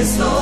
Cristo.